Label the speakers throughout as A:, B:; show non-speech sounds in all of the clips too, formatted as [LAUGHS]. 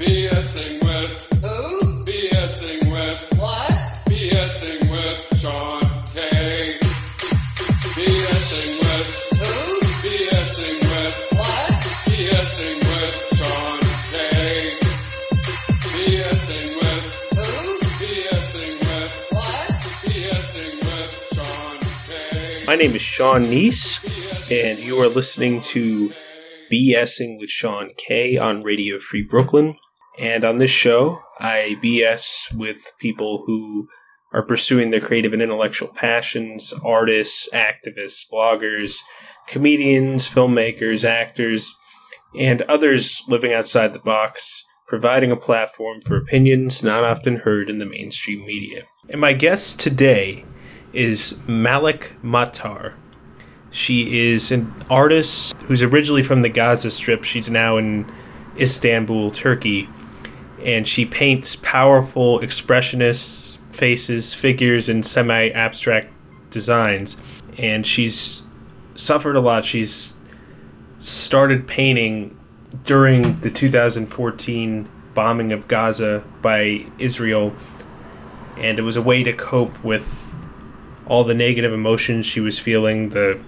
A: BSing with
B: Who?
A: BSing with
B: What?
A: BSing with Sean K. BSing with
B: Who?
A: BSing with
B: What?
A: BSing with Sean K. BSing with
B: Who?
A: BSing with
B: What?
A: BSing with Sean K.
C: My name is Sean Neese, and you are listening to BSing with Sean K on Radio Free Brooklyn. And on this show, I BS with people who are pursuing their creative and intellectual passions artists, activists, bloggers, comedians, filmmakers, actors, and others living outside the box, providing a platform for opinions not often heard in the mainstream media. And my guest today is Malak Matar. She is an artist who's originally from the Gaza Strip. She's now in Istanbul, Turkey. And she paints powerful expressionist faces, figures, and semi abstract designs. And she's suffered a lot. She's started painting during the 2014 bombing of Gaza by Israel. And it was a way to cope with all the negative emotions she was feeling the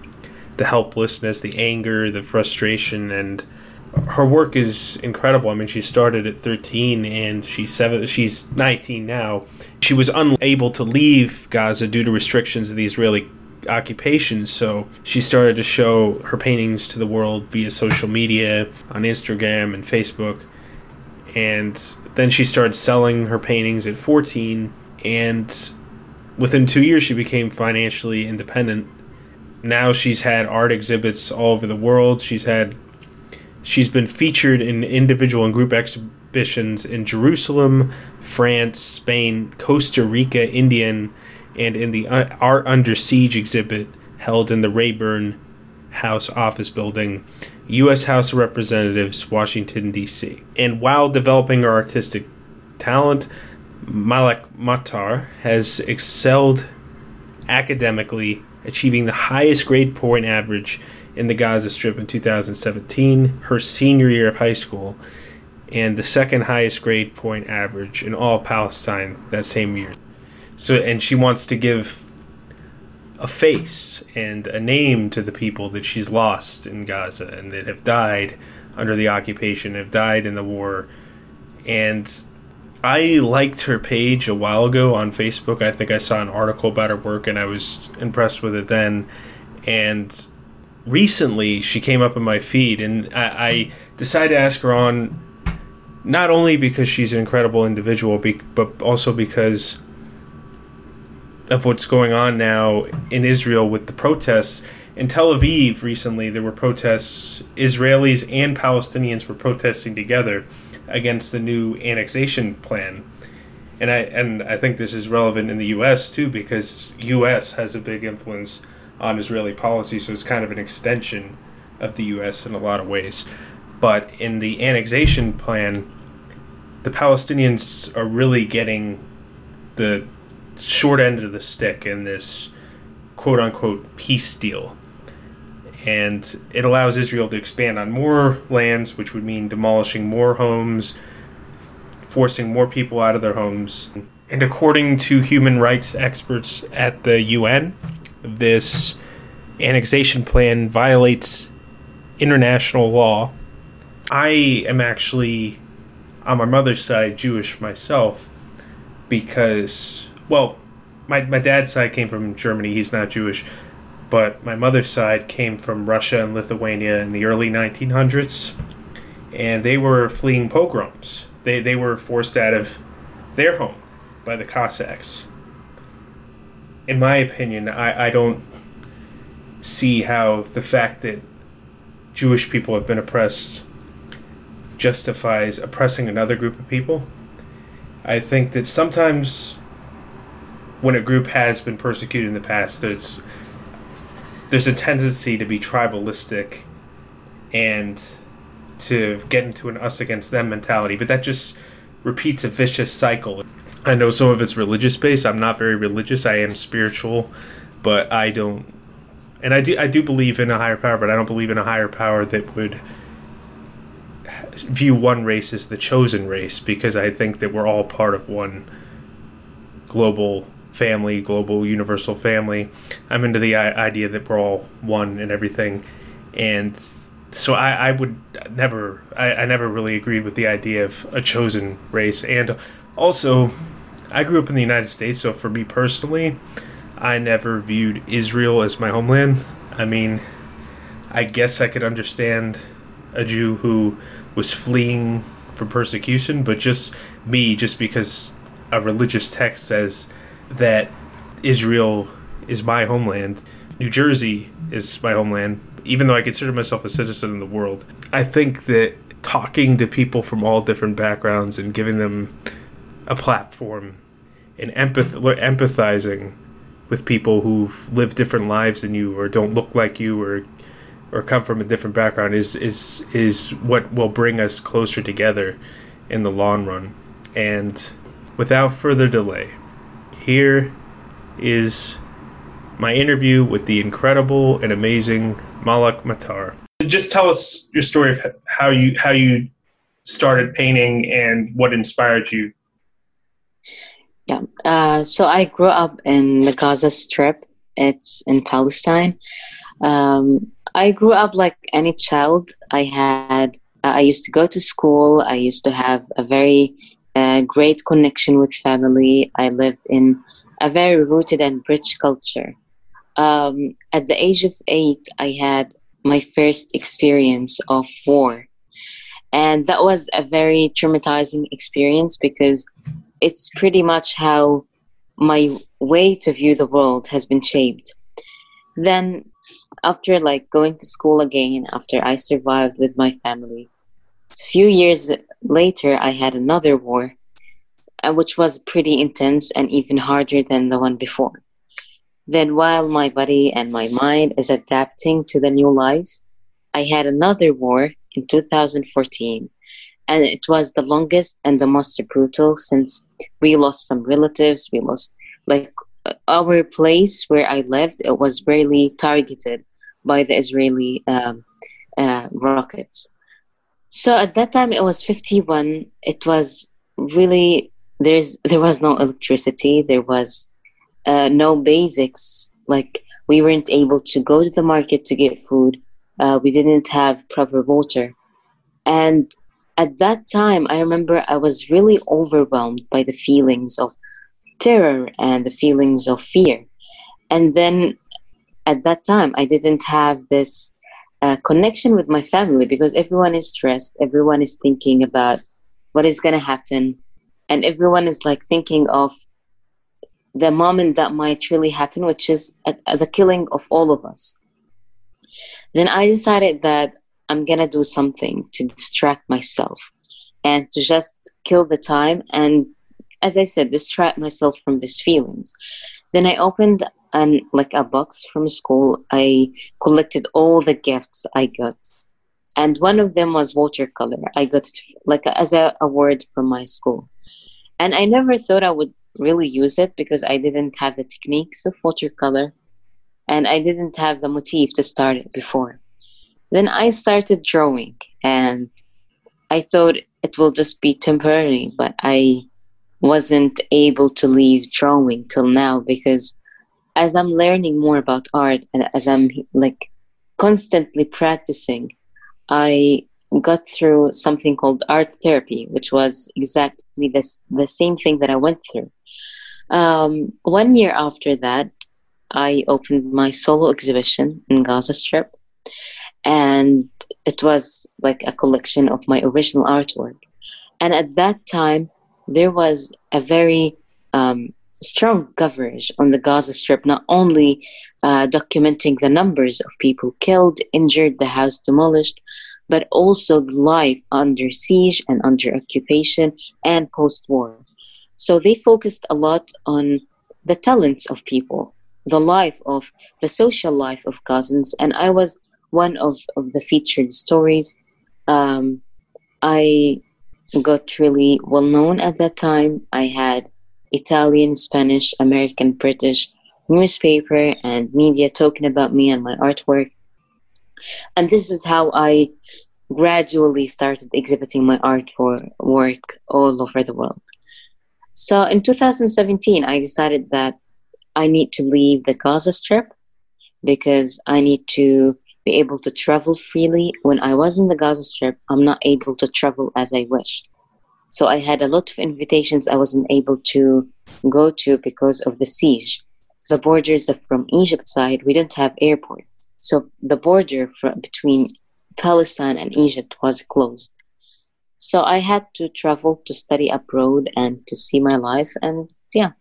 C: the helplessness the anger the frustration and her work is incredible. I mean she started at 13 and she's seven she's 19 now. She was unable to leave gaza due to restrictions of the israeli occupation so she started to show her paintings to the world via social media on instagram and facebook. And then she started selling her paintings at 14 and within two years she became financially independent. Now she's had art exhibits all over the world. She's had she's been featured in individual and group exhibitions in jerusalem france spain costa rica india and in the uh, art under siege exhibit held in the rayburn house office building u.s house of representatives washington d.c and while developing her artistic talent Malak Matar has excelled academically, achieving the highest grade point average in the Gaza Strip in 2017, her senior year of high school, and the second highest grade point average in all Palestine that same year. So, and she wants to give a face and a name to the people that she's lost in Gaza and that have died under the occupation, have died in the war, and I liked her page a while ago on Facebook. I think I saw an article about her work and I was impressed with it then. And recently she came up in my feed and I, I decided to ask her on not only because she's an incredible individual, but also because of what's going on now in Israel with the protests. In Tel Aviv recently, there were protests. Israelis and Palestinians were protesting together against the new annexation plan. And I and I think this is relevant in the U.S. too because U.S. has a big influence on Israeli policy, so it's kind of an extension of the U.S. in a lot of ways. But in the annexation plan, the Palestinians are really getting the short end of the stick in this quote unquote peace deal and it allows Israel to expand on more lands, which would mean demolishing more homes, forcing more people out of their homes. And according to human rights experts at the UN, this annexation plan violates international law. I am actually, on my mother's side, Jewish myself because, well, my, my dad's side came from Germany. He's not Jewish but my mother's side came from Russia and Lithuania in the early 1900s, and they were fleeing pogroms. They, they were forced out of their home by the Cossacks. In my opinion, I, I don't see how the fact that Jewish people have been oppressed justifies oppressing another group of people. I think that sometimes when a group has been persecuted in the past, there's there's a tendency to be tribalistic and to get into an us against them mentality, but that just repeats a vicious cycle. I know some of it's religious based. I'm not very religious. I am spiritual, but I don't and I do I do believe in a higher power, but I don't believe in a higher power that would view one race as the chosen race because I think that we're all part of one global family, global universal family. I'm into the idea that we're all one and everything, and so I, I would never, I, I never really agreed with the idea of a chosen race, and also I grew up in the United States, so for me personally, I never viewed Israel as my homeland. I mean, I guess I could understand a Jew who was fleeing from persecution, but just me, just because a religious text says that Israel is my homeland, New Jersey is my homeland, even though I consider myself a citizen in the world, I think that talking to people from all different backgrounds and giving them a platform and empath- empathizing with people who've lived different lives than you or don't look like you or or come from a different background is is is what will bring us closer together in the long run. And without further delay, here is my interview with the incredible and amazing Malak Matar. Just tell us your story of how you how you started painting and what inspired you.
B: Yeah. Uh, so I grew up in the Gaza Strip. It's in Palestine. Um, I grew up like any child. I had. I used to go to school. I used to have a very uh, great connection with family. I lived in a very rooted and rich culture. Um, at the age of eight, I had my first experience of war. And that was a very traumatizing experience because it's pretty much how my way to view the world has been shaped. Then, after like going to school again, after I survived with my family, a few years later, I had another war, uh, which was pretty intense and even harder than the one before. Then, while my body and my mind is adapting to the new life, I had another war in 2014, and it was the longest and the most brutal since we lost some relatives. We lost like our place where I lived. It was really targeted by the Israeli um, uh, rockets. So at that time, it was 51. It was really there's there was no electricity. There was uh, no basics. Like we weren't able to go to the market to get food. Uh, we didn't have proper water, and at that time, I remember I was really overwhelmed by the feelings of terror and the feelings of fear. And then at that time, I didn't have this uh, connection with my family because everyone is stressed, everyone is thinking about what is going to happen, and everyone is like thinking of the moment that might really happen, which is the killing of all of us. Then I decided that I'm gonna do something to distract myself and to just kill the time and, as I said, distract myself from these feelings. Then I opened an like a box from school. I collected all the gifts I got, and one of them was watercolor. I got it, like as a award from my school. And I never thought I would really use it because I didn't have the techniques of watercolor and I didn't have the motif to start it before. Then I started drawing and I thought it will just be temporary, but I wasn't able to leave drawing till now because as I'm learning more about art and as I'm like constantly practicing, I got through something called art therapy, which was exactly this, the same thing that I went through. Um, one year after that, I opened my solo exhibition in Gaza Strip, and it was like a collection of my original artwork. And at that time, there was a very um, strong coverage on the Gaza Strip, not only uh, documenting the numbers of people killed, injured, the house demolished, but also life under siege and under occupation and post war. So they focused a lot on the talents of people, the life of the social life of Gazans, and I was one of, of the featured stories. Um, I got really well known at that time. I had Italian, Spanish, American, British newspaper and media talking about me and my artwork. And this is how I gradually started exhibiting my artwork all over the world. So in 2017, I decided that I need to leave the Gaza Strip because I need to be able to travel freely. When I was in the Gaza Strip, I'm not able to travel as I wish. So I had a lot of invitations I wasn't able to go to because of the siege. The borders from Egypt side, we didn't have airport. So the border between Palestine and Egypt was closed. So I had to travel to study abroad and to see my life and yeah.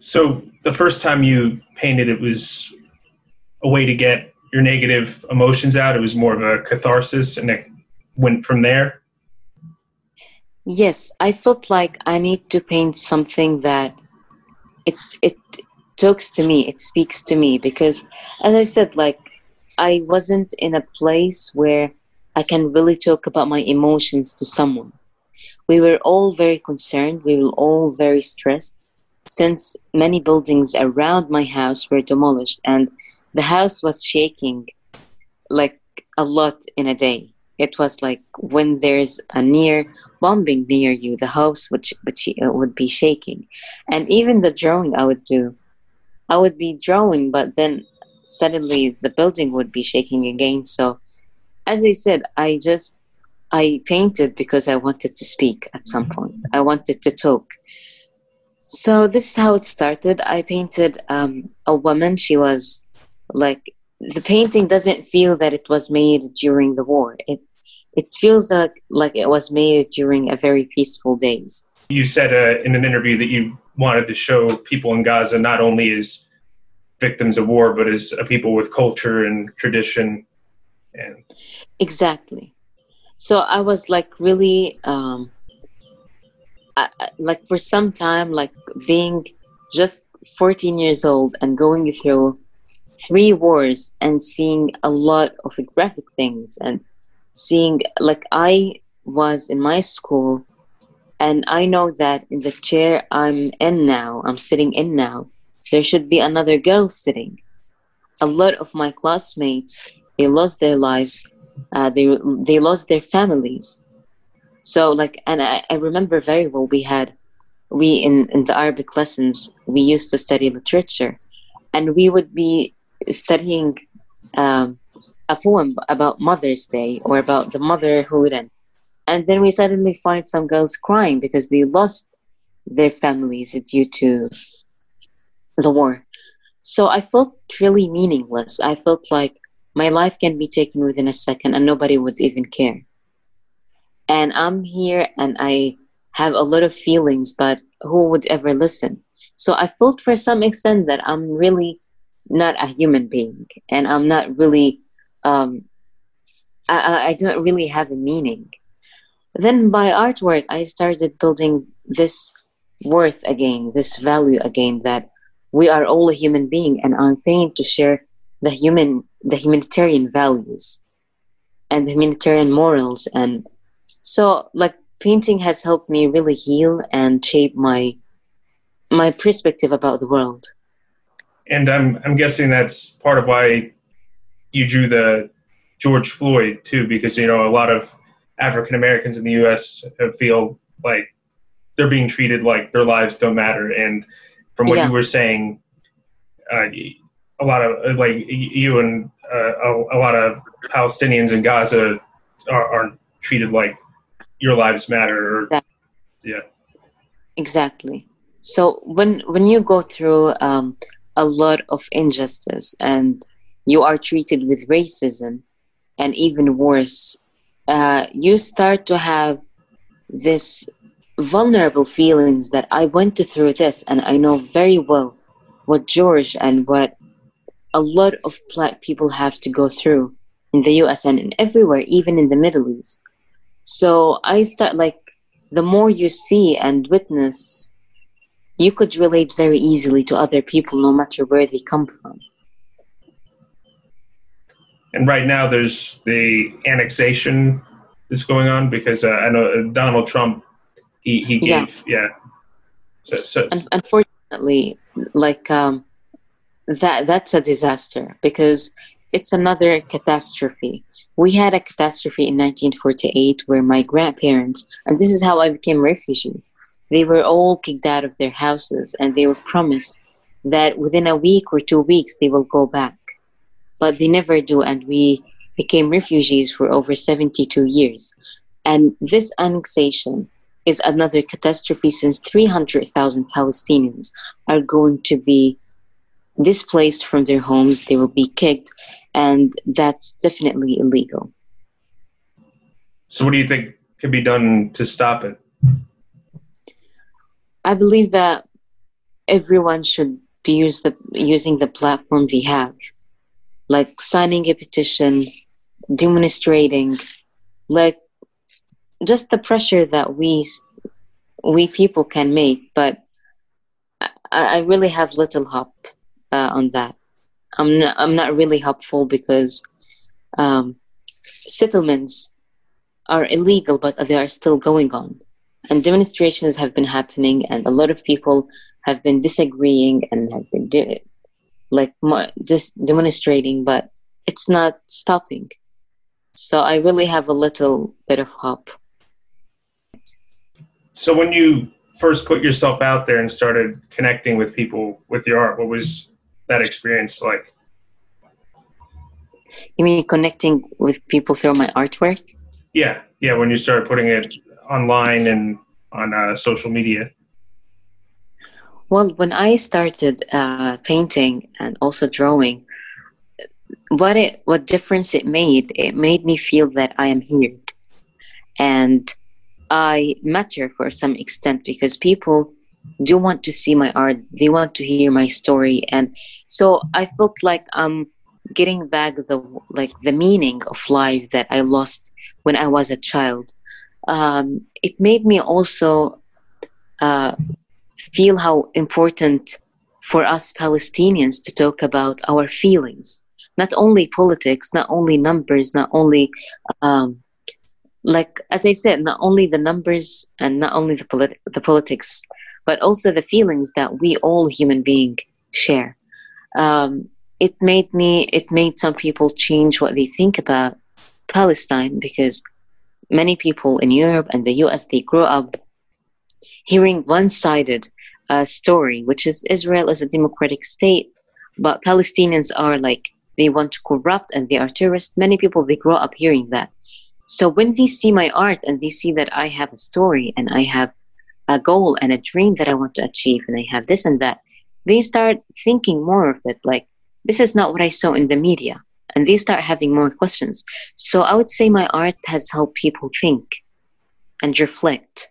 C: So the first time you painted, it was a way to get your negative emotions out. It was more of a catharsis, and it went from there.
B: Yes, I felt like I need to paint something that it it talks to me, it speaks to me because as I said like I wasn't in a place where I can really talk about my emotions to someone. We were all very concerned, we were all very stressed since many buildings around my house were demolished and the house was shaking like a lot in a day. It was like when there's a near bombing near you, the house would would, would be shaking, and even the drawing I would do, I would be drawing, but then suddenly the building would be shaking again. So, as I said, I just I painted because I wanted to speak at some point. I wanted to talk. So this is how it started. I painted um, a woman. She was like the painting doesn't feel that it was made during the war. It it feels like like it was made during a very peaceful days.
C: You said uh, in an interview that you wanted to show people in Gaza not only as victims of war, but as a people with culture and tradition. And
B: exactly. So I was like really, um, I, like for some time, like being just 14 years old and going through three wars and seeing a lot of graphic things and seeing like I was in my school and I know that in the chair I'm in now, I'm sitting in now, there should be another girl sitting. A lot of my classmates, they lost their lives, uh, they they lost their families. So like, and I, I remember very well we had we in in the Arabic lessons we used to study literature, and we would be studying um, a poem about Mother's Day or about the motherhood, and and then we suddenly find some girls crying because they lost their families due to the war. So I felt really meaningless. I felt like my life can be taken within a second and nobody would even care. And I'm here and I have a lot of feelings, but who would ever listen? So I felt for some extent that I'm really not a human being and I'm not really, um, I, I don't really have a meaning. Then by artwork, I started building this worth again, this value again that we are all a human being and i'm paying to share the human the humanitarian values and the humanitarian morals and so like painting has helped me really heal and shape my my perspective about the world
C: and i'm i'm guessing that's part of why you drew the george floyd too because you know a lot of african americans in the us feel like they're being treated like their lives don't matter and from what yeah. you were saying, uh, a lot of like you and uh, a, a, lot of Palestinians in Gaza are, are treated like your lives matter. Or, exactly. Yeah,
B: exactly. So when when you go through um, a lot of injustice and you are treated with racism and even worse, uh, you start to have this vulnerable feelings that I went through this and I know very well what George and what a lot of black people have to go through in the US and in everywhere, even in the Middle East. So I start like the more you see and witness, you could relate very easily to other people no matter where they come from.
C: And right now, there's the annexation that's going on because uh, I know Donald Trump he he gave yeah. yeah. So, so
B: unfortunately, like um, that that's a disaster because it's another catastrophe we had a catastrophe in 1948 where my grandparents, and this is how I became refugee, they were all kicked out of their houses and they were promised that within a week or two weeks they will go back. But they never do, and we became refugees for over 72 years. And this annexation is another catastrophe since 300,000 Palestinians are going to be displaced from their homes, they will be kicked, and that's definitely illegal.
C: So, what do you think can be done to stop it?
B: I believe that everyone should be use the, using the platform they have, like signing a petition, demonstrating, like just the pressure that we we people can make. But I, I really have little hope uh, on that. I'm not, I'm not really hopeful because um, settlements are illegal, but they are still going on and demonstrations have been happening and a lot of people have been disagreeing and have been de- like just demonstrating but it's not stopping. So i really have a little bit of hope.
C: So when you first put yourself out there and started connecting with people with your art what was that experience like?
B: You mean connecting with people through my artwork?
C: Yeah yeah when you started putting it online and on uh, social media?
B: Well, when I started uh, painting and also drawing, what it what difference it made? It made me feel that I am here, and I matter for some extent because people do want to see my art. They want to hear my story, and so I felt like I'm getting back the like the meaning of life that I lost when I was a child um, it made me also uh, feel how important for us Palestinians to talk about our feelings, not only politics, not only numbers, not only um, like as I said, not only the numbers and not only the polit- the politics, but also the feelings that we all human being share. Um, it made me it made some people change what they think about Palestine because many people in Europe and the US, they grew up hearing one sided uh, story, which is Israel is a democratic state, but Palestinians are like, they want to corrupt and they are terrorists. Many people, they grow up hearing that. So when they see my art and they see that I have a story and I have a goal and a dream that I want to achieve and I have this and that, they start thinking more of it like, this is not what I saw in the media and they start having more questions. So I would say my art has helped people think and reflect.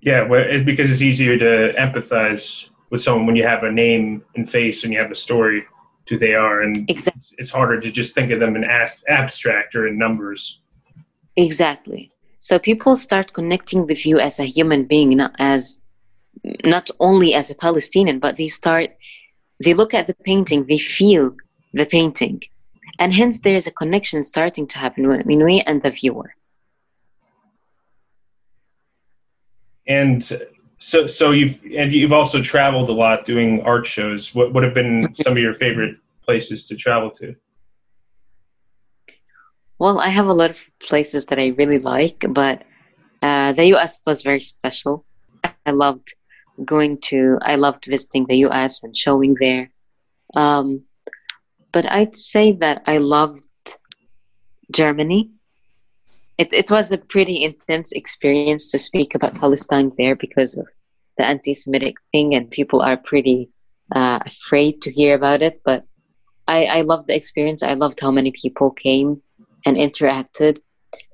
C: Yeah, well, it's because it's easier to empathize with someone when you have a name and face and you have a story to who they are, and
B: exactly.
C: it's, it's harder to just think of them in as, abstract or in numbers.
B: Exactly. So people start connecting with you as a human being, not as not only as a Palestinian, but they start they look at the painting, they feel the painting. And hence there's a connection starting to happen between me and the viewer.
C: And so, so you've and you've also traveled a lot doing art shows. What would have been [LAUGHS] some of your favorite places to travel to?
B: Well, I have a lot of places that I really like, but uh, the U.S. was very special. I loved going to. I loved visiting the U.S. and showing there. Um, but I'd say that I loved Germany. It, it was a pretty intense experience to speak about Palestine there because of the anti Semitic thing, and people are pretty uh, afraid to hear about it. But I, I loved the experience. I loved how many people came and interacted.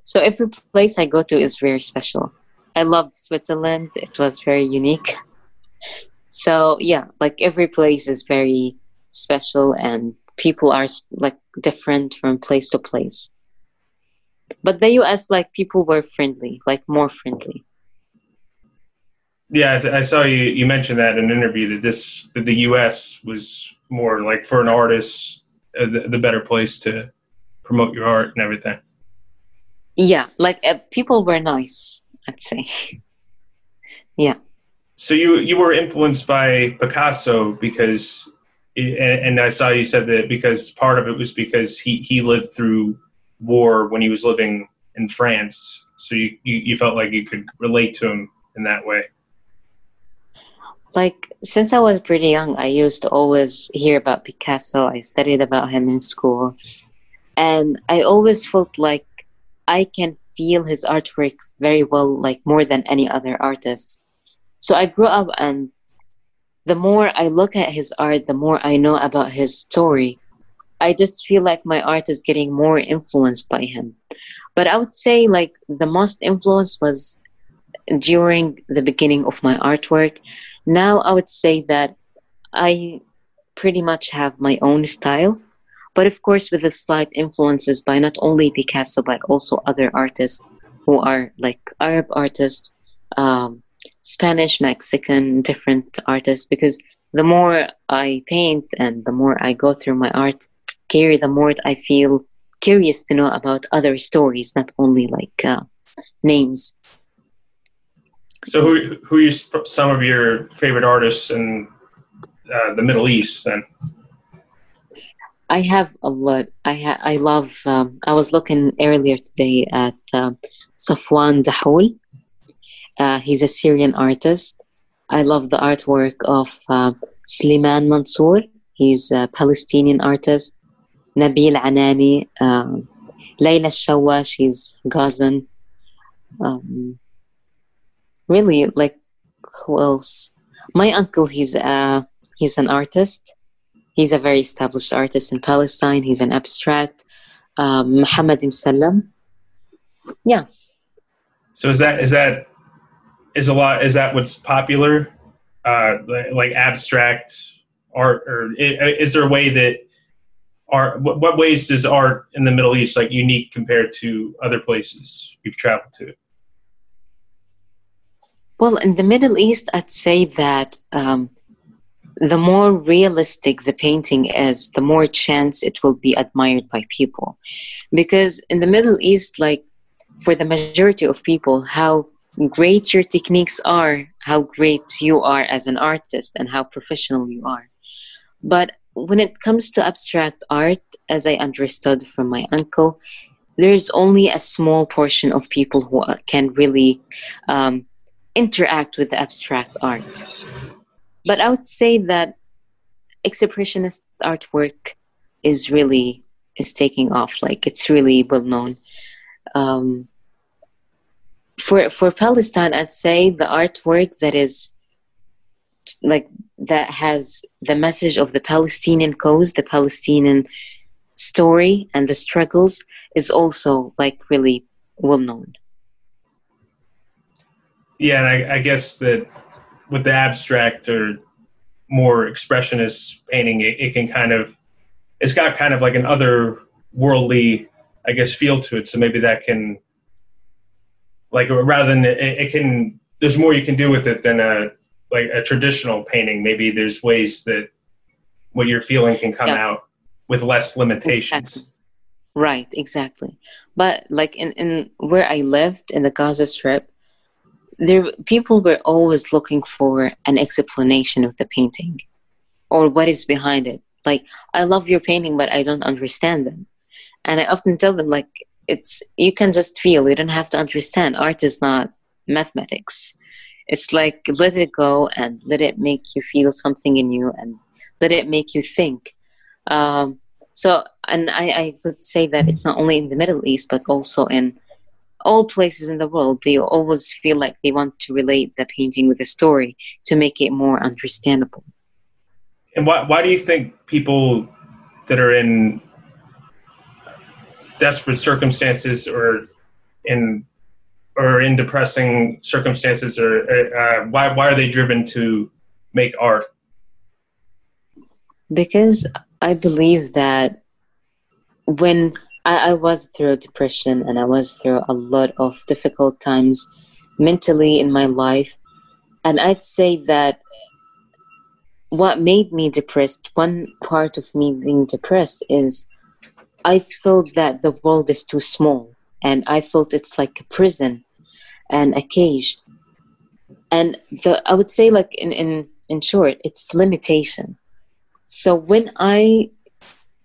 B: So every place I go to is very special. I loved Switzerland, it was very unique. So, yeah, like every place is very special and people are like different from place to place. But the US, like people were friendly, like more friendly.
C: Yeah, I saw you. You mentioned that in an interview that this that the U.S. was more like for an artist uh, the, the better place to promote your art and everything.
B: Yeah, like uh, people were nice. I'd say. [LAUGHS] yeah.
C: So you you were influenced by Picasso because and, I saw you said that because part of it was because he he lived through war when he was living in France. So you, you, you felt like you could relate to him in that way.
B: Like since I was pretty young, I used to always hear about Picasso. I studied about him in school, and I always felt like I can feel his artwork very well, like more than any other artist. So I grew up, and the more I look at his art, the more I know about his story. I just feel like my art is getting more influenced by him. But I would say, like, the most influence was during the beginning of my artwork. Now I would say that I pretty much have my own style, but of course with a slight influences by not only Picasso but also other artists who are like Arab artists, um, Spanish, Mexican, different artists. Because the more I paint and the more I go through my art, Gary, the more I feel curious to know about other stories, not only like uh, names.
C: So who who are your- some of your favorite artists in uh, the Middle East? Then
B: I have a lot. I ha- I love. Um, I was looking earlier today at um Safwan Dahoul. Uh, he's a Syrian artist. I love the artwork of uh, Sliman Mansour. He's a Palestinian artist. Nabil Anani. Um, Layla Shawa. She's Gazan. Um, really, like who else? My uncle. He's uh he's an artist. He's a very established artist in Palestine. He's an abstract. Um, Muhammad. Yeah,
C: so is that is that is a lot is that what's popular uh, like abstract art or is there a way that art what, ways is art in the Middle East like unique compared to other places you've traveled to?
B: Well, in the Middle East, I'd say that um, the more realistic the painting is, the more chance it will be admired by people. Because in the Middle East, like for the majority of people, how great your techniques are, how great you are as an artist, and how professional you are. But when it comes to abstract art, as I understood from my uncle, there's only a small portion of people who uh, can really um, interact with abstract art. But I would say that expressionist artwork is really is taking off. Like it's really well known. Um, for for Palestine, I'd say the artwork that is like that has the message of the Palestinian cause, the Palestinian story, and the struggles is also like really well known.
C: Yeah, and I, I guess that with the abstract or more expressionist painting, it, it can kind of it's got kind of like an otherworldly, I guess, feel to it. So maybe that can like rather than it, it can there's more you can do with it than a like a traditional painting. Maybe there's ways that what you're feeling can come
B: Yeah.
C: out with less limitations.
B: Exactly. Right, exactly. But like in, in where I lived in the Gaza Strip, there people were always looking for an explanation of the painting or what is behind it. Like I love your painting, but I don't understand them. And I often tell them like it's you can just feel. You don't have to understand. Art is not mathematics. It's like let it go and let it make you feel something in you and let it make you think. Um, so, and I, I would say that it's not only in the Middle East, but also in all places in the world. They always feel like they want to relate the painting with a story to make it more understandable.
C: And why why do you think people that are in desperate circumstances or in or in depressing circumstances or uh, why why are they driven to make art?
B: Because I believe that when I, I was through depression and I was through a lot of difficult times mentally in my life, and I'd say that what made me depressed, one part of me being depressed is I felt that the world is too small and I felt it's like a prison and a cage. And the I would say like in, in, in short, it's limitation. So when I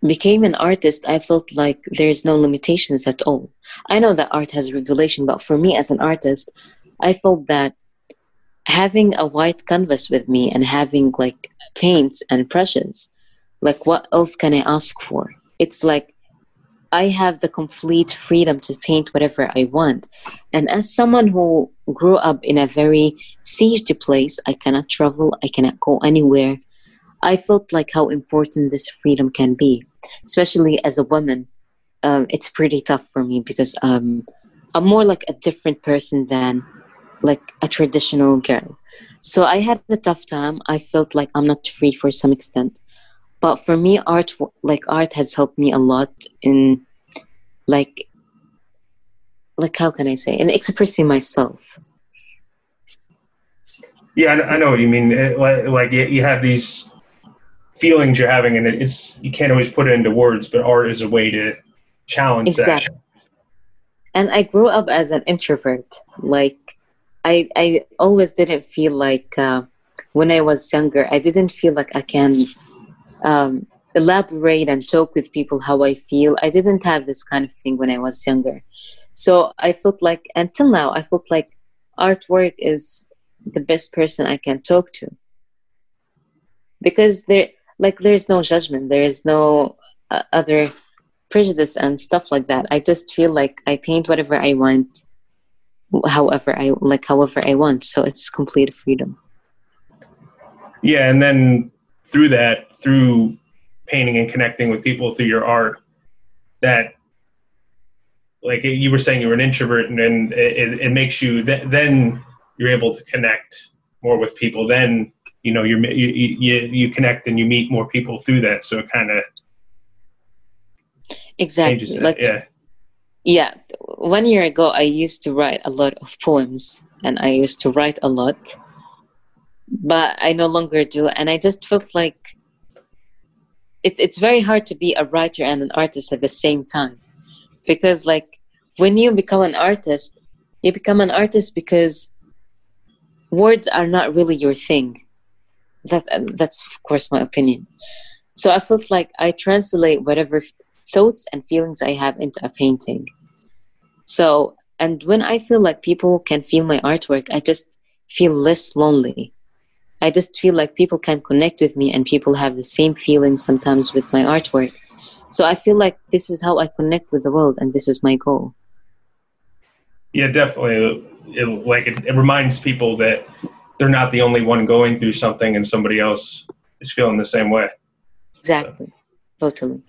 B: became an artist, I felt like there's no limitations at all. I know that art has regulation, but for me as an artist, I felt that having a white canvas with me and having like paints and brushes, like what else can I ask for? It's like I have the complete freedom to paint whatever I want. And as someone who grew up in a very sieged place, I cannot travel, I cannot go anywhere. I felt like how important this freedom can be, especially as a woman. Um, it's pretty tough for me because um, I'm more like a different person than like a traditional girl. So I had a tough time. I felt like I'm not free for some extent. But for me, art like art has helped me a lot in like like how can I say in expressing myself.
C: Yeah, I know what you mean. It- Like, like you have these feelings you're having, and it's you can't always put it into words. But art is a way to challenge
B: Exactly. And I grew up as an introvert. Like I I always didn't feel like uh, when I was younger, I didn't feel like I can um, elaborate and talk with people how I feel. I didn't have this kind of thing when I was younger. So I felt like until now, I felt like artwork is the best person I can talk to because there like there's no judgment there is no uh, other prejudice and stuff like that i just feel like i paint whatever i want however i like however i want so it's complete freedom.
C: Yeah, and then through that, through painting and connecting with people through your art, that like you were saying, you were an introvert, and then it, it makes you. Th- then you're able to connect more with people. Then you know you you, you connect and you meet more people through that. So it kind of
B: exactly like
C: yeah.
B: yeah one year ago i used to write a lot of poems and i used to write a lot but i no longer do and i just felt like it, it's very hard to be a writer and an artist at the same time because like when you become an artist you become an artist because words are not really your thing that um, that's of course my opinion so i felt like i translate whatever thoughts and feelings I have into a painting. So, and when I feel like people can feel my artwork, I just feel less lonely. I just feel like people can connect with me and people have the same feelings sometimes with my artwork. So I feel like this is how I connect with the world and this is my goal.
C: Yeah, definitely. It, like it, it reminds people that they're not the only one going through something, and somebody else is feeling the same way.
B: Exactly. Totally.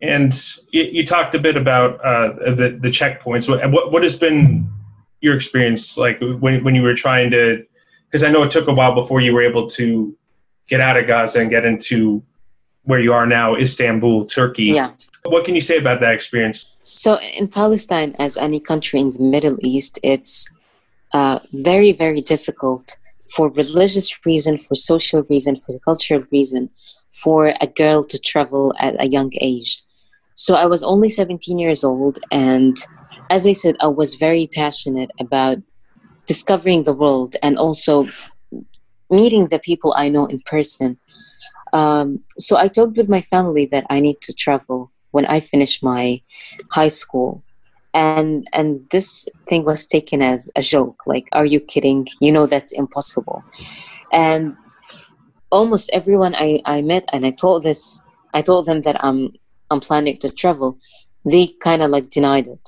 C: And you, you talked a bit about uh, the the checkpoints. What, what what has been your experience like when when you were trying to? Because I know it took a while before you were able to get out of Gaza and get into where you are now, Istanbul, Turkey.
B: Yeah.
C: What can you say about that experience?
B: So in Palestine, as any country in the Middle East, it's uh, very, very difficult for religious reason, for social reason, for cultural reason, for a girl to travel at a young age. So I was only 17 years old, and as I said, I was very passionate about discovering the world and also meeting the people I know in person. Um, so I talked with my family that I need to travel when I finish my high school. And and this thing was taken as a joke, like, are you kidding? You know that's impossible. And almost everyone I, I met and I told this I told them that I'm I'm planning to travel, they kind of like denied it.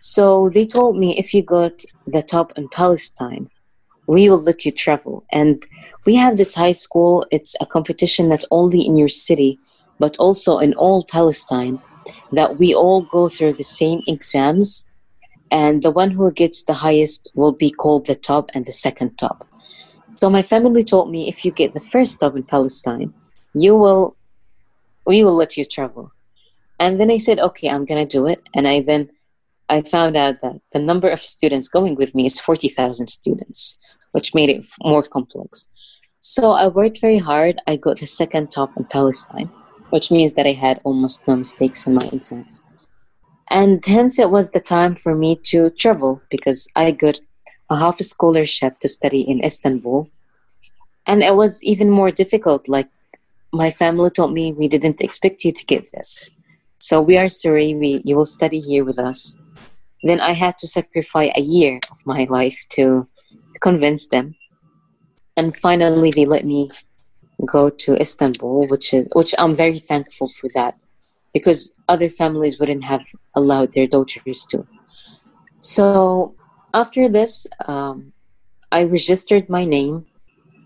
B: So they told me if you got the top in Palestine, we will let you travel. And we have this high school, it's a competition not only in your city, but also in all Palestine, that we all go through the same exams. And the one who gets the highest will be called the top and the second top. So my family told me if you get the first top in Palestine, you will we will let you travel. And then I said, okay, I'm gonna do it. And I then I found out that the number of students going with me is 40,000 students, which made it more complex. So I worked very hard. I got the second top in Palestine, which means that I had almost no mistakes in my exams. And hence it was the time for me to travel because I got a half scholarship to study in Istanbul. And it was even more difficult. Like my family told me we didn't expect you to get this. So we are sorry. We you will study here with us. Then I had to sacrifice a year of my life to convince them, and finally they let me go to Istanbul, which is which I'm very thankful for that, because other families wouldn't have allowed their daughters to. So after this, um, I registered my name.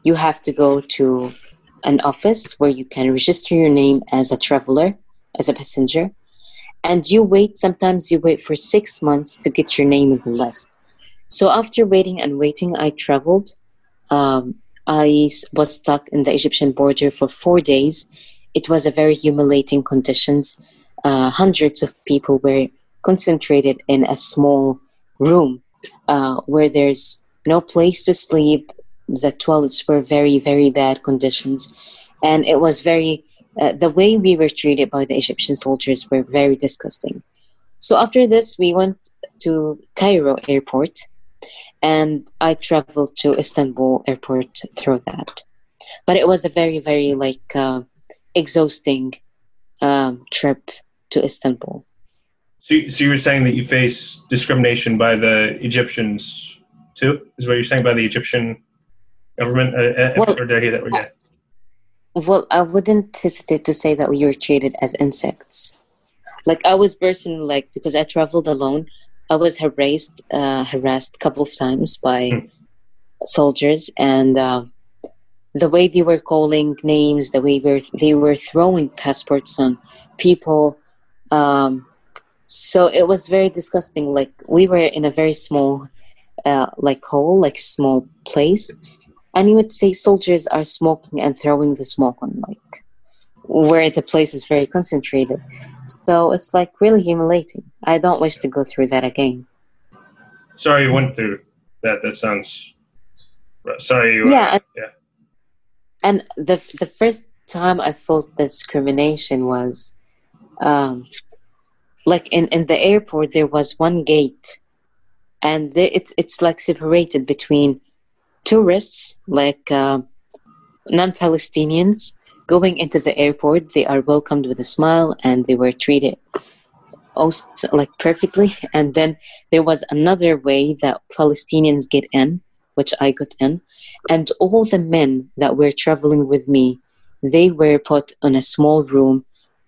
B: You have to go to an office where you can register your name as a traveler, as a passenger, and you wait. Sometimes you wait for six months to get your name in the list. So after waiting and waiting, I traveled. Um, I was stuck in the Egyptian border for four days. It was a very humiliating conditions. Uh, hundreds of people were concentrated in a small room uh, where there's no place to sleep. The toilets were very, very bad conditions, and it was very. Uh, the way we were treated by the Egyptian soldiers were very disgusting. So after this, we went to Cairo airport, and I traveled to Istanbul airport through that. But it was a very, very like uh, exhausting um, trip to Istanbul.
C: So, you- so you were saying that you face discrimination by the Egyptians too? Is what you're saying by the Egyptian government? Uh, uh,
B: Well,
C: or did I hear that? Yeah.
B: Well, I wouldn't hesitate to say that we were treated as insects. Like I was personally like because I traveled alone, I was harassed uh, harassed a couple of times by
C: Hmm.
B: soldiers, and uh, the way they were calling names, the way were they were throwing passports on people. Um, so it was very disgusting. Like we were in a very small, uh, like hole, like small place, and you would say soldiers are smoking and throwing the smoke on like where the place is very concentrated so it's like really humiliating i don't wish to go through that again
C: Sorry you went through that. That sounds. Sorry you. uh,
B: Yeah, and-
C: yeah.
B: and the the first time i felt discrimination was um like in in the airport there was one gate and the, it's it's like separated between tourists like uh, non-palestinians going into the airport they are welcomed with a smile and they were treated also like perfectly. [LAUGHS] And then there was another way that palestinians get in which i got in. And all the men that were traveling with me they were put in a small room.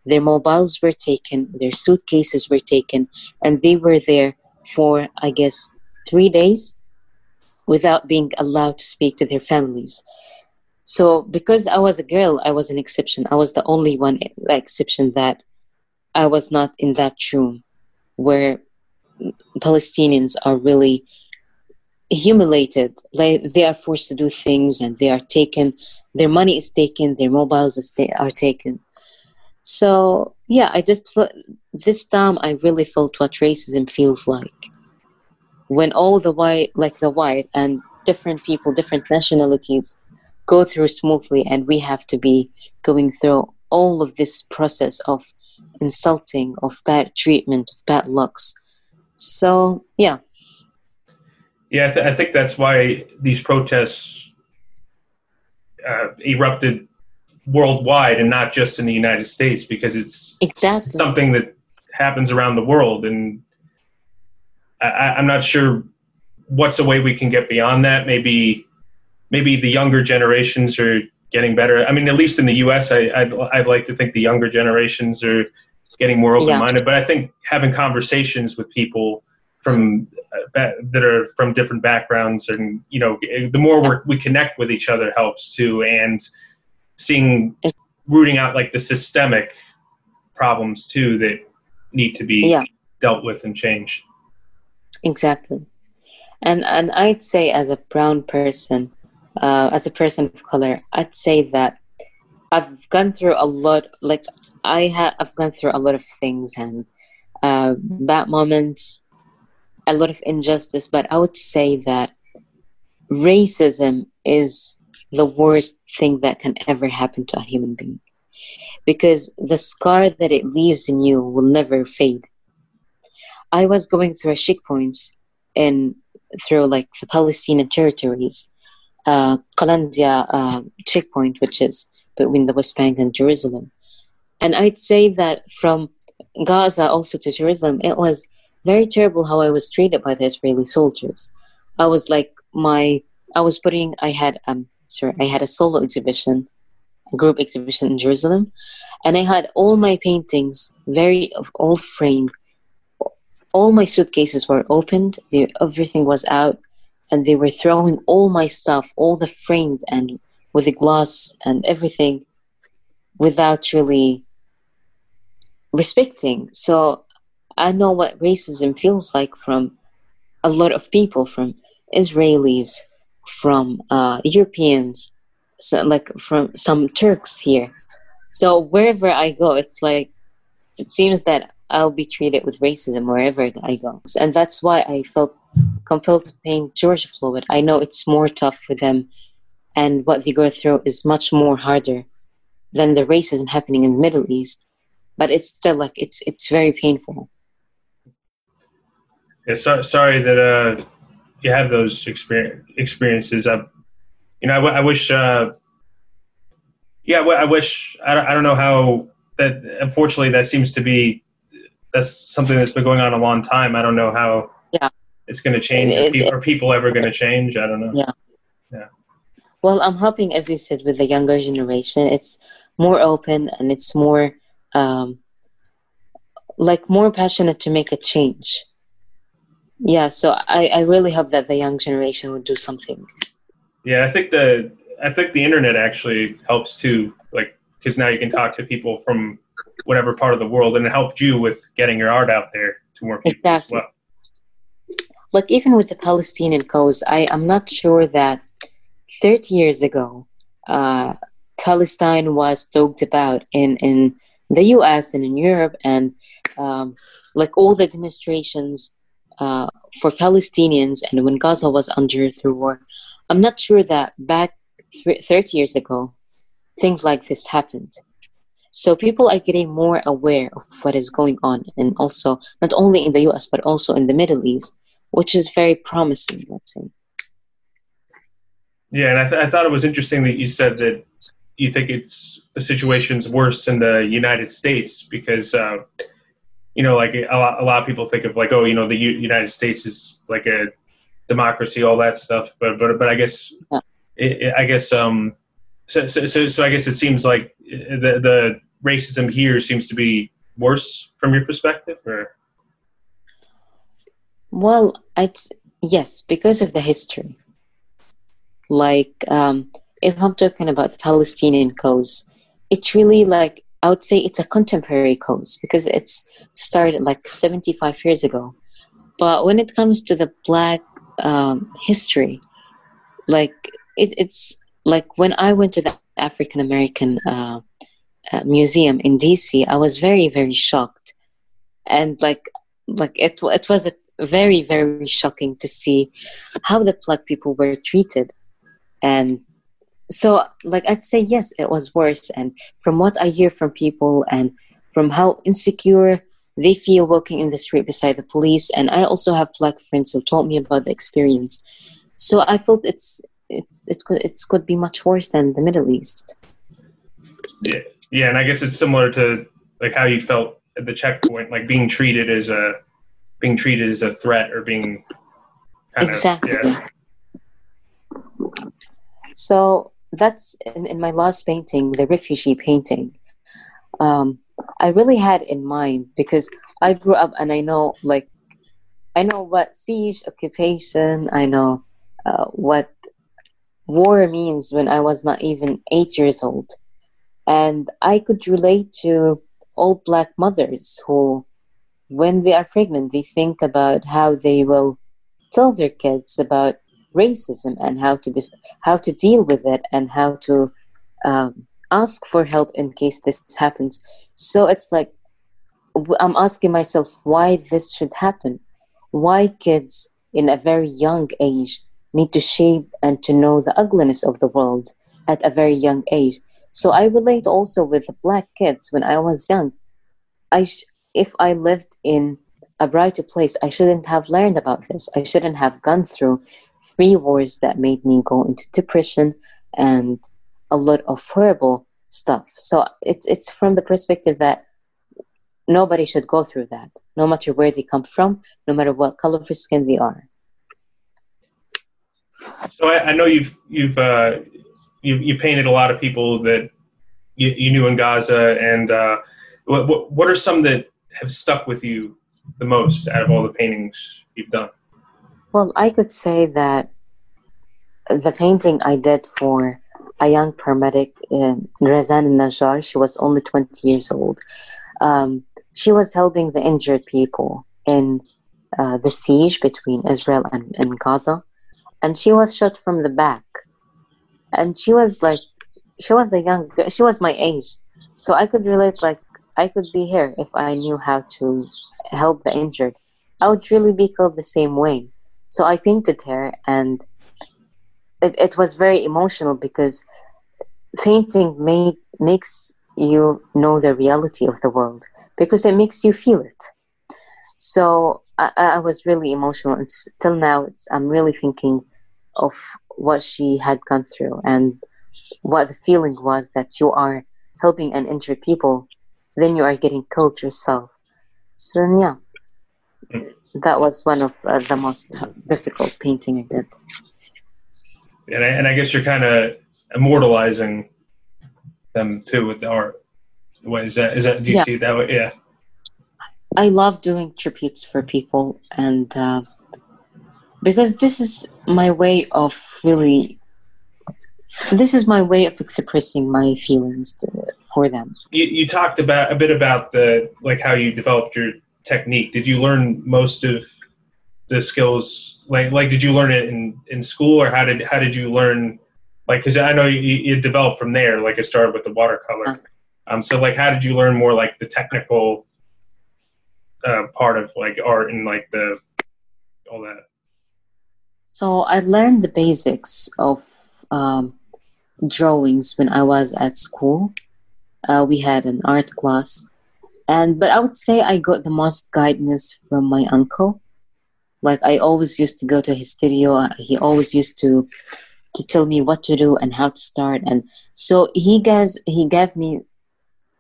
B: Their mobiles were taken their suitcases were taken and they were there for i guess three days without being allowed to speak to their families. So because i was a girl i was an exception. I was the only one eh, exception that i was not in that room where palestinians are really humiliated. They are forced to do things and they are taken their money is taken their mobiles are taken. So yeah i just this time i really felt what racism feels like when all the white like the white and different people different nationalities go through smoothly and we have to be going through all of this process of insulting of bad treatment of bad looks so yeah
C: Yeah, I, th- I think that's why these protests uh, erupted worldwide and not just in the United States because it's
B: exactly
C: something that happens around the world. And I, I'm not sure what's a way we can get beyond that. Maybe, maybe the younger generations are getting better. I mean, at least in the U.S., I, I'd, I'd like to think the younger generations are getting more open-minded. But I think having conversations with people from uh, that are from different backgrounds, and you know, the more we're, we connect with each other helps too. And seeing rooting out like the systemic problems too that need to be
B: Yeah.
C: dealt with and changed.
B: Exactly. And and I'd say as a brown person, uh, as a person of color, I'd say that I've gone through a lot. Like I have, I've gone through a lot of things and uh, bad moments, a lot of injustice. But I would say that racism is the worst thing that can ever happen to a human being, because the scar that it leaves in you will never fade. I was going through a checkpoints in through like the Palestinian territories, uh, Qalandia uh, checkpoint, which is between the West Bank and Jerusalem. And I'd say that from Gaza also to Jerusalem, it was very terrible how I was treated by the Israeli soldiers. I was like my I was putting I had um sorry I had a solo exhibition, a group exhibition in Jerusalem, and I had all my paintings very all framed. All my suitcases were opened. Everything was out, and they were throwing all my stuff, all the framed and with the glass and everything, without really respecting. So I know what racism feels like from a lot of people, from Israelis, from uh, Europeans, so like from some Turks here. So wherever I go, it's like it seems that I'll be treated with racism wherever I go, and that's why I felt compelled to paint George Floyd. I know it's more tough for them, and what they go through is much more harder than the racism happening in the Middle East. But it's still like it's it's very painful.
C: Yeah, so, sorry that uh, you have those experience, experiences. I, you know, I, w- I wish. Uh, yeah, I wish. I I don't know how that. Unfortunately, that seems to be that's something that's been going on a long time. I don't know how.
B: Yeah.
C: It's going to change.
B: It-
C: Are people,
B: it-
C: are people ever going to change? I don't know.
B: Yeah. Well, I'm hoping, as you said, with the younger generation, it's more open and it's more um, like more passionate to make a change. Yeah, so I, I really hope that the young generation would do something.
C: Yeah, I think the I think the internet actually helps too. Like because now you can talk to people from whatever part of the world, and it helped you with getting your art out there to more people
B: Exactly.
C: as well.
B: Like even with the Palestinian cause, I am not sure that 30 years ago, uh, Palestine was talked about in in the U.S. and in Europe, and um, like all the demonstrations uh, for Palestinians, and when Gaza was under through war, I'm not sure that back th- 30 years ago, things like this happened. So people are getting more aware of what is going on, and also not only in the U.S. but also in the Middle East, which is very promising. Let's say.
C: Yeah, and I, th- I thought it was interesting that you said that you think it's the situation's worse in the United States because uh, you know, like a lot, a lot of people think of like, oh, you know, the U- United States is like a democracy, all that stuff. But but but I guess
B: Yeah.
C: it, it- I guess um so, so so so I guess it seems like the the racism here seems to be worse from your perspective, or
B: Well, it's yes, because of the history. Like, um, if I'm talking about the Palestinian cause, it's really like I would say it's a contemporary cause because it's started like 75 years ago. But when it comes to the Black um, history, like it, it's like when I went to the African American uh, uh, Museum in DC, I was very very shocked, and like like it it was very very shocking to see how the black people were treated. And so like i'd say yes it was worse. And from what i hear from people and from how insecure they feel walking in the street beside the police and i also have black friends who told me about the experience. So i felt it's it's it could it's could be much worse than the middle east.
C: Yeah, yeah, and I guess it's similar to like how you felt at the checkpoint, like being treated as a being treated as a threat or being kind
B: exactly.
C: Of, yeah.
B: so that's in, in my last painting the refugee painting. Um, i really had in mind because i grew up and i know like i know what siege occupation i know uh, what war means when i was not even eight years old and i could relate to all black mothers who when they are pregnant they think about how they will tell their kids about racism and how to def- how to deal with it and how to um, ask for help in case this happens. So it's like I'm asking myself why this should happen. Why kids in a very young age need to shape and to know the ugliness of the world at a very young age. So I relate also with black kids when I was young. I sh- if I lived in a brighter place, I shouldn't have learned about this. I shouldn't have gone through three wars that made me go into depression and a lot of horrible stuff. So it's it's from the perspective that nobody should go through that, no matter where they come from, no matter what color of skin they are.
C: So I, I know you've you've uh, you you painted a lot of people that you, you knew in Gaza, and uh, what, what are some that have stuck with you the most out of all the paintings you've done?
B: Well, I could say that the painting I did for a young paramedic, uh, Razan Najjar, she was only 20 years old. Um, she was helping the injured people in uh, the siege between Israel and, and Gaza. And she was shot from the back. And she was like, she was a young, she was my age. So I could relate, like, I could be here if I knew how to help the injured. I would really be felt the same way. So I painted her, and it, it was very emotional because painting made makes you know the reality of the world because it makes you feel it. So I, I was really emotional, and till now, it's, I'm really thinking of what she had gone through and what the feeling was that you are helping an injured people, then you are getting killed yourself. So yeah, that was one of uh, the most difficult painting I did.
C: And I, and I guess you're kind of immortalizing them too with the art. What is that? Is that? Do you
B: Yeah.
C: see it that way? Yeah.
B: I love doing tributes for people, and uh, because this is my way of really, this is my way of expressing my feelings to, for them.
C: You, you talked about a bit about the like how you developed your technique. Did you learn most of the skills? Like like did you learn it in in school, or how did how did you learn? Like because I know you, you developed from there. Like it started with the watercolor. Um. So like how did you learn more like the technical uh, part of like art and like the all that?
B: So I learned the basics of um, drawings when I was at school. Uh, we had an art class, and but I would say I got the most guidance from my uncle. Like I always used to go to his studio. He always used to to tell me what to do and how to start, and so he gives he gave me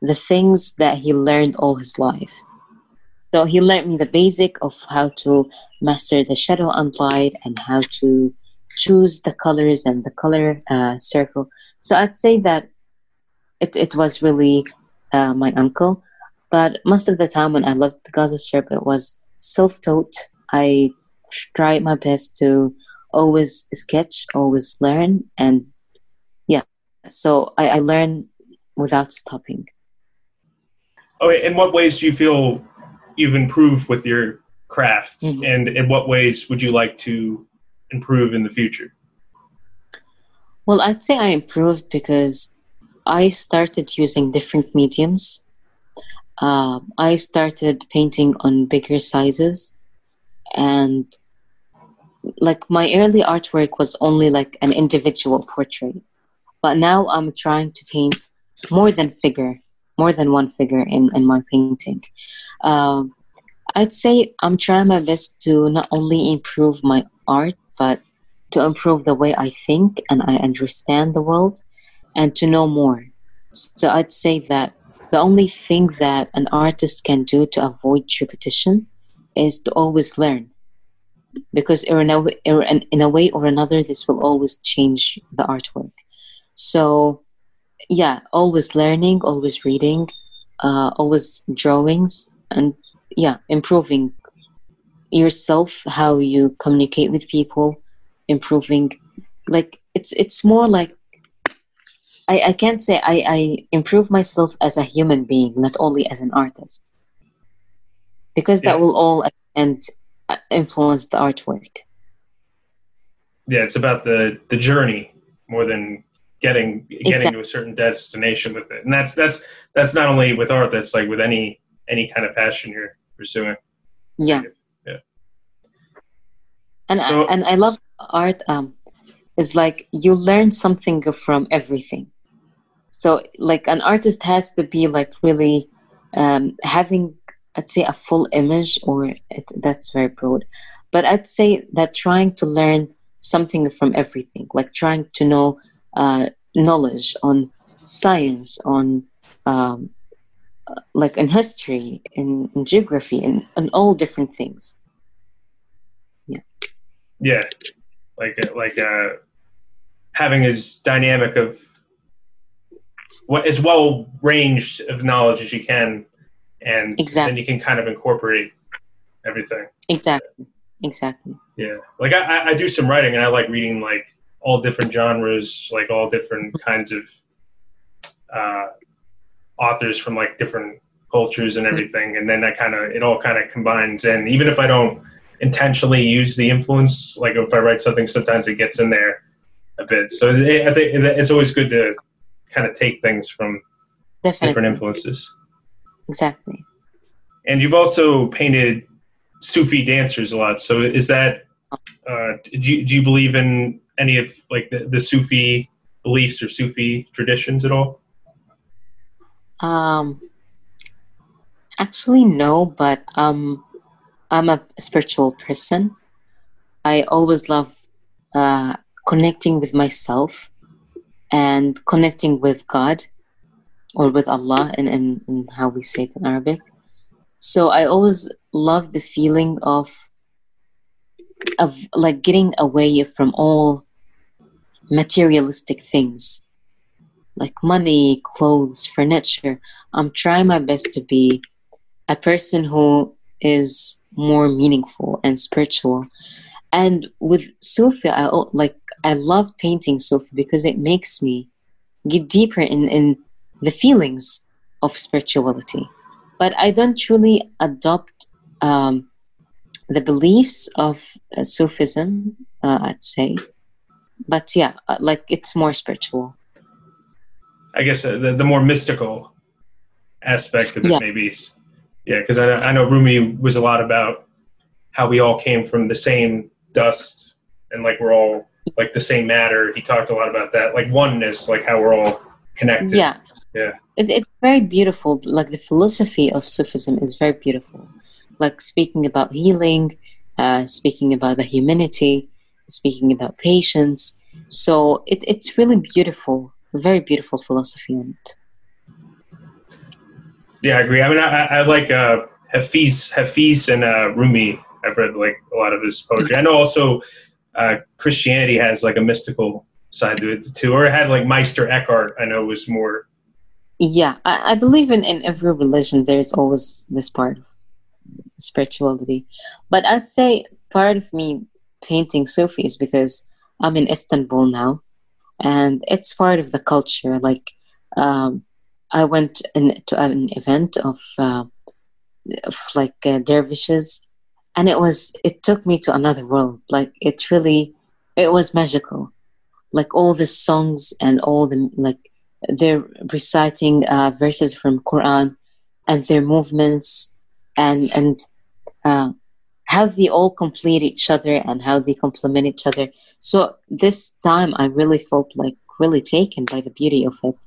B: the things that he learned all his life. So he learned me the basic of how to master the shadow and light and how to choose the colors and the color uh, circle. So I'd say that it, it was really uh, my uncle. But most of the time when I left the Gaza Strip, it was self taught. I tried my best to always sketch, always learn. And yeah, so I, I learn without stopping.
C: Okay, in what ways do you feel you've improved with your craft,
B: Mhm.
C: and in what ways would you like to improve in the future?
B: Well, I'd say I improved because I started using different mediums. Uh, I started painting on bigger sizes, and like my early artwork was only like an individual portrait, but now I'm trying to paint more than figure, more than one figure in in my painting. Um, I'd say I'm trying my best to not only improve my art, but to improve the way I think and I understand the world and to know more. So I'd say that the only thing that an artist can do to avoid repetition is to always learn. Because in a, in a way or another, this will always change the artwork. So, yeah, always learning, always reading, uh, always drawings, and yeah, improving yourself, how you communicate with people, improving like it's it's more like I, I can't say I, I improve myself as a human being, not only as an artist. Because that will all and uh, influence the artwork.
C: Yeah, it's about the the journey more than getting getting
B: Exact-
C: to a certain destination with it, and that's that's that's not only with art. That's like with any any kind of passion you're pursuing.
B: Yeah.
C: Yeah.
B: And
C: So-
B: I, and I love art. Um, is like you learn something from everything. So like an artist has to be like really um, having, I'd say, a full image, or it, that's very broad. But I'd say that trying to learn something from everything, like trying to know uh, knowledge on science, on um, uh, like in history, in, in geography, and, and all different things.
C: Yeah, Yeah, like like uh, having as dynamic of what as well ranged of knowledge as you can, and
B: Exactly.
C: then you can kind of incorporate everything.
B: Exactly, exactly.
C: Yeah, like I- I do some writing, and I like reading like all different genres, like all different kinds of uh, authors from like different cultures and everything, and then that kind of it all kind of combines. And even if I don't intentionally use the influence, like if I write something, sometimes it gets in there a bit. So it, I think it's always good to kind of take things from
B: Definitely,
C: different influences.
B: exactly.
C: And you've also painted Sufi dancers a lot. So is that uh, do you, do you believe in any of like the, the Sufi beliefs or Sufi traditions at all?
B: Um, actually, no, but um, I'm a spiritual person. I always love uh, connecting with myself and connecting with God or with Allah, and in, in how we say it in Arabic. So I always love the feeling of of like getting away from all materialistic things like money, clothes, furniture. I'm trying my best to be a person who is more meaningful and spiritual. And with Sufi, I like I love painting Sufi because it makes me get deeper in, in the feelings of spirituality. But I don't truly adopt um, the beliefs of uh, Sufism, uh, I'd say. But yeah, uh, like it's more spiritual.
C: I guess uh, the, the more mystical aspect of it,
B: Yeah.
C: maybe. Yeah, because I, I know Rumi was a lot about how we all came from the same dust and like we're all like the same matter. He talked a lot about that, like oneness, like how we're all connected.
B: Yeah.
C: Yeah.
B: It, it's very beautiful. Like the philosophy of Sufism is very beautiful. Like speaking about healing, uh, speaking about the humanity, speaking about patience. So it, it's really beautiful, very beautiful philosophy on it.
C: Yeah, I agree. I mean, I, I I like uh, Hafiz, Hafiz, and uh, Rumi. I've read like a lot of his poetry. I know also uh, Christianity has like a mystical side to it too, or it had like Meister Eckhart. I know was more.
B: Yeah, I, I believe in, in every religion there's always this part of spirituality. But I'd say part of me painting Sufi is because I'm in Istanbul now and it's part of the culture. Like um, I went in, to an event of, uh, of like uh, dervishes and it was it took me to another world. Like it really it was magical. Like all the songs and all the like they're reciting uh, verses from Quran and their movements and and uh, how they all complete each other and how they complement each other. So this time I really felt like really taken by the beauty of it.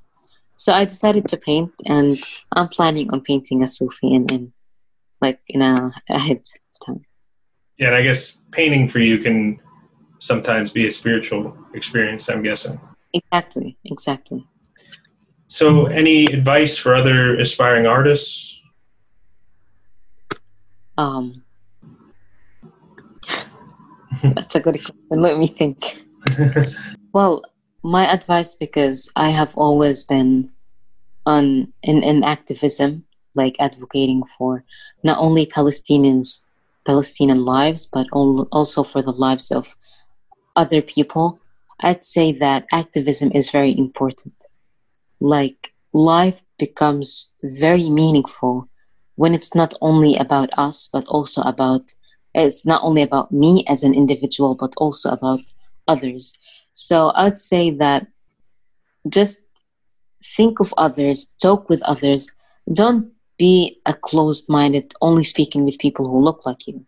B: So I decided to paint and I'm planning on painting a Sufi in, in like in a ahead of time.
C: Yeah, and I guess painting for you can sometimes be a spiritual experience. I'm guessing.
B: Exactly, exactly.
C: So, any advice for other aspiring artists?
B: Um, that's a good question. Let me think. [LAUGHS] Well, my advice because I have always been on in, in activism, like advocating for not only Palestinians, Palestinian lives, but al- also for the lives of other people. I'd say that activism is very important. Like life becomes very meaningful when it's not only about us, but also about it's not only about me as an individual, but also about others. So I'd say that just think of others, talk with others. Don't be a closed minded, only speaking with people who look like you.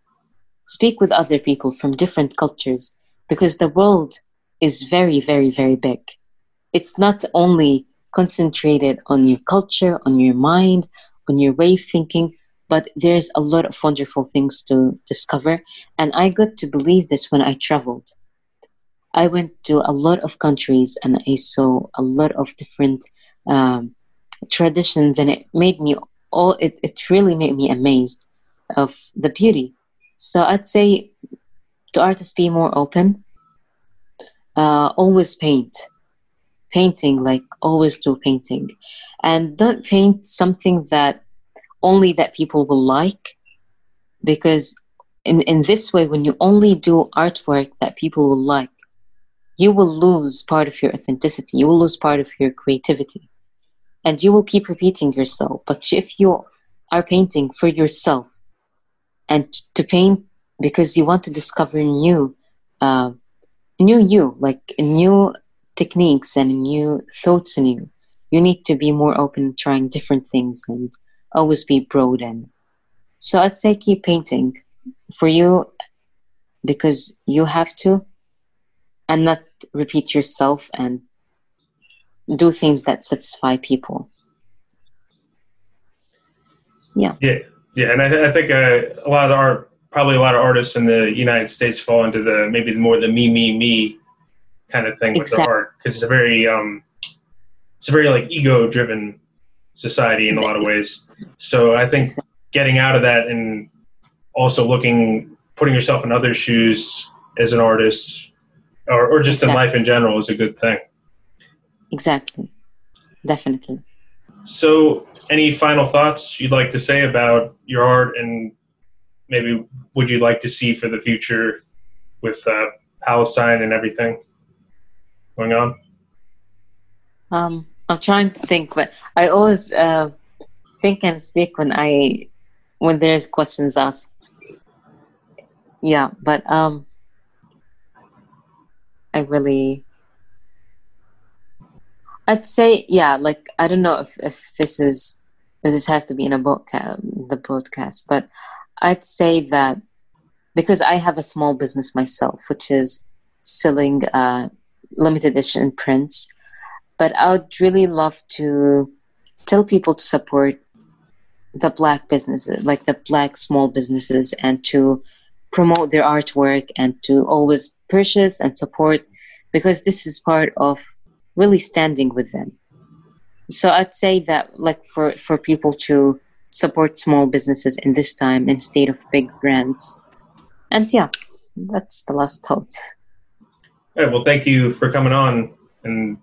B: Speak with other people from different cultures because the world is very, very, very big. It's not only concentrated on your culture, on your mind, on your way of thinking, but there's a lot of wonderful things to discover. And I got to believe this when I traveled. I went to a lot of countries and I saw a lot of different um, traditions, and it made me all. It, it really made me amazed of the beauty. So I'd say to artists be more open. Uh, always paint, painting like always do painting, and don't paint something that only that people will like, because in in this way, when you only do artwork that people will like, you will lose part of your authenticity. You will lose part of your creativity, and you will keep repeating yourself. But if you are painting for yourself and to paint because you want to discover new uh, new you like new techniques and new thoughts in you you need to be more open trying different things and always be broad and so i'd say keep painting for you because you have to and not repeat yourself and do things that satisfy people. Yeah.
D: Yeah, yeah, and I, I think uh, a lot of the art, probably a lot of artists in the United States fall into the maybe more the me, me, me kind of thing with
B: Exact-
D: their art because it's a very, um, it's a very like ego-driven society in a lot of ways. So I think getting out of that and also looking, putting yourself in other shoes as an artist, or, or just in life in general, is a good thing.
B: exactly definitely
D: So, any final thoughts you'd like to say about your art, and maybe would you like to see for the future with uh, Palestine and everything going on?
B: Um, I'm trying to think, but I always uh, think and speak when I when there's questions asked. Yeah, but um, I really, I'd say yeah. Like I don't know if if this is if this has to be in a book uh, the broadcast, but I'd say that because I have a small business myself, which is selling uh, limited edition prints but I would really love to tell people to support the black businesses, like the black small businesses, and to promote their artwork and to always purchase and support because this is part of really standing with them. So I'd say that like for, for people to support small businesses in this time instead of big brands. And yeah, that's the last thought.
D: All right, well, thank you for coming on and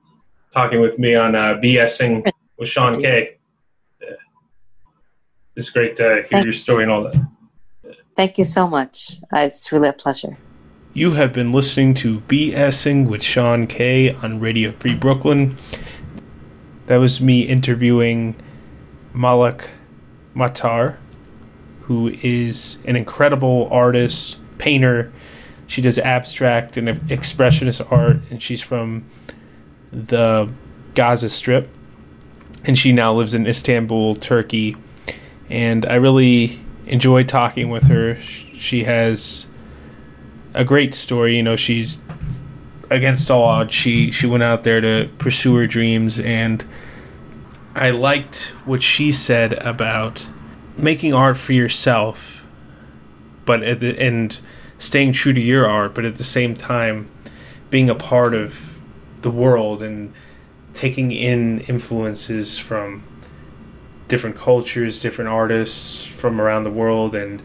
D: talking with me on uh, BSing with Sean K. Yeah. It's great to hear your story and all that.
B: Thank you so much. Uh, it's really a pleasure.
C: You have been listening to BSing with Sean K on Radio Free Brooklyn. That was me interviewing Malak Matar, who is an incredible artist, painter. She does abstract and expressionist art, and she's from the Gaza Strip. And she now lives in Istanbul, Turkey. And I really enjoy talking with her. She has a great story. You know, she's against all odds. She she went out there to pursue her dreams, and I liked what she said about making art for yourself, but at the and staying true to your art, but at the same time being a part of the world and taking in influences from different cultures, different artists from around the world, and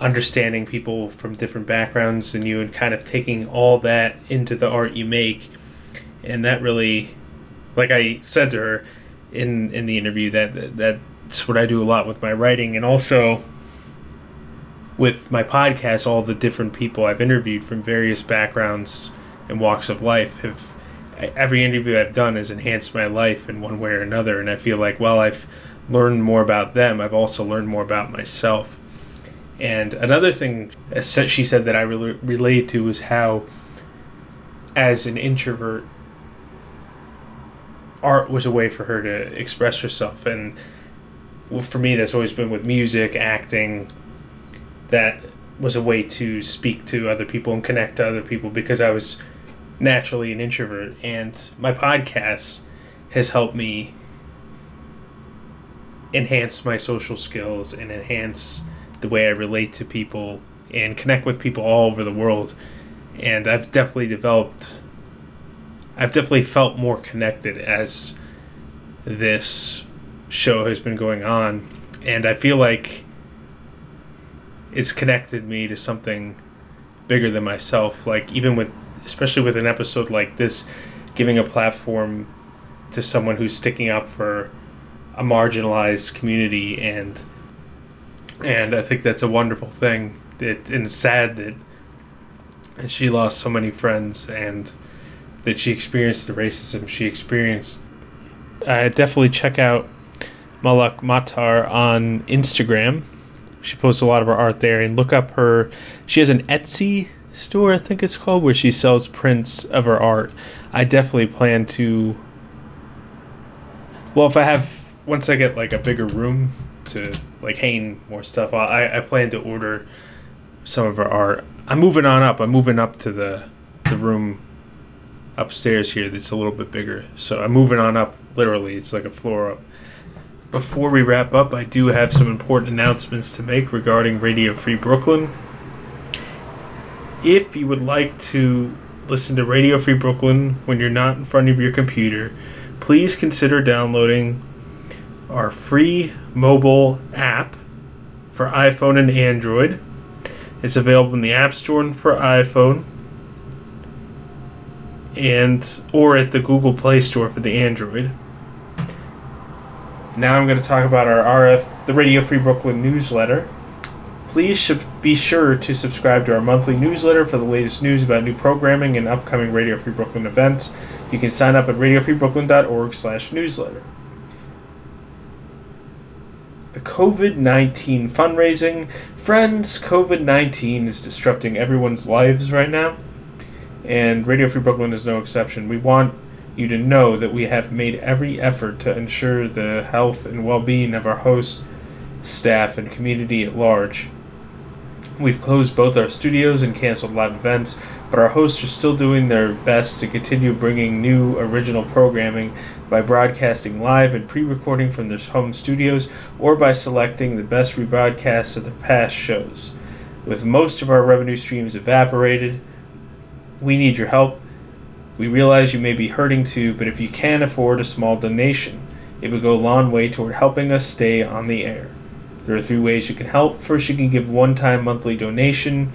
C: understanding people from different backgrounds than you, and kind of taking all that into the art you make. And that really, like I said to her in in the interview, that that's what I do a lot with my writing, and also with my podcast. All the different people I've interviewed from various backgrounds and walks of life have every interview I've done has enhanced my life in one way or another, and I feel like while I've learned more about them, I've also learned more about myself. And another thing she said that I really relate to is how, as an introvert, art was a way for her to express herself. And for me, that's always been with music, acting, that was a way to speak to other people and connect to other people because I was naturally an introvert. And my podcast has helped me enhance my social skills and enhance the way I relate to people and connect with people all over the world. And I've definitely developed, I've definitely felt more connected as this show has been going on, and I feel like it's connected me to something bigger than myself. Like even with, especially with an episode like this, giving a platform to someone who's sticking up for a marginalized community and and I think that's a wonderful thing. That and it's sad that she lost so many friends and that she experienced the racism she experienced. I definitely check out Malak Matar on Instagram. She posts a lot of her art there and look up her she has an Etsy store, I think it's called, where she sells prints of her art. I definitely plan to well if I have once I get like a bigger room to like hang more stuff, I I plan to order some of her art. I'm moving on up. I'm moving up to the the room upstairs here that's a little bit bigger. So I'm moving on up literally. It's like a floor up. Before we wrap up, I do have some important announcements to make regarding Radio Free Brooklyn. If you would like to listen to Radio Free Brooklyn when you're not in front of your computer, please consider downloading our free mobile app for iPhone and Android. It's available in the App Store for iPhone and or at the Google Play Store for the Android. Now I'm going to talk about our RF, the Radio Free Brooklyn newsletter. Please be sure to subscribe to our monthly newsletter for the latest news about new programming and upcoming Radio Free Brooklyn events. You can sign up at radiofreebrooklyn.org/newsletter. The COVID-19 fundraising, friends. COVID-19 is disrupting everyone's lives right now and Radio Free Brooklyn is no exception. We want you to know that we have made every effort to ensure the health and well being of our hosts, staff, and community at large. We've closed both our studios and canceled live events, but our hosts are still doing their best to continue bringing new original programming by broadcasting live and pre recording from their home studios or by selecting the best rebroadcasts of the past shows. With most of our revenue streams evaporated, we need your help. We realize you may be hurting too, but if you can afford a small donation, it would go a long way toward helping us stay on the air. There are three ways you can help. First, you can give one-time monthly donation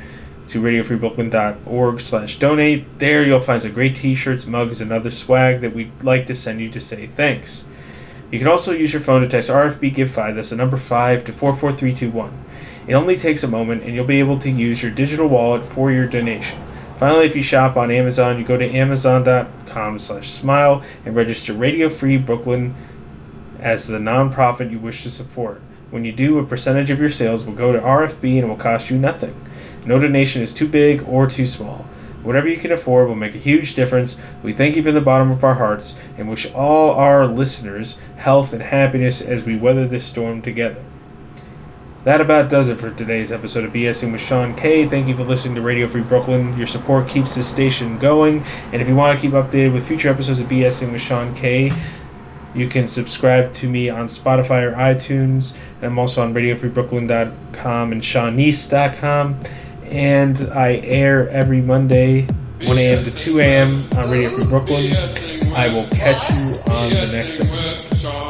C: to radiofreebrooklyn.org slash donate. There you'll find some great t-shirts, mugs, and other swag that we'd like to send you to say thanks. You can also use your phone to text RFB Give 5, that's the number 5, to 44321. It only takes a moment, and you'll be able to use your digital wallet for your donation. Finally, if you shop on Amazon, you go to amazon.com slash smile and register Radio Free Brooklyn as the nonprofit you wish to support. When you do, a percentage of your sales will go to RFB and will cost you nothing. No donation is too big or too small. Whatever you can afford will make a huge difference. We thank you from the bottom of our hearts and wish all our listeners health and happiness as we weather this storm together. That about does it for today's episode of BSing with Sean K. Thank you for listening to Radio Free Brooklyn. Your support keeps this station going. And if you want to keep updated with future episodes of BSing with Sean K, you can subscribe to me on Spotify or iTunes. I'm also on RadioFreeBrooklyn.com and SeanEast.com. And I air every Monday, 1 a.m. to 2 a.m. on Radio Free Brooklyn. I will catch you on the next episode.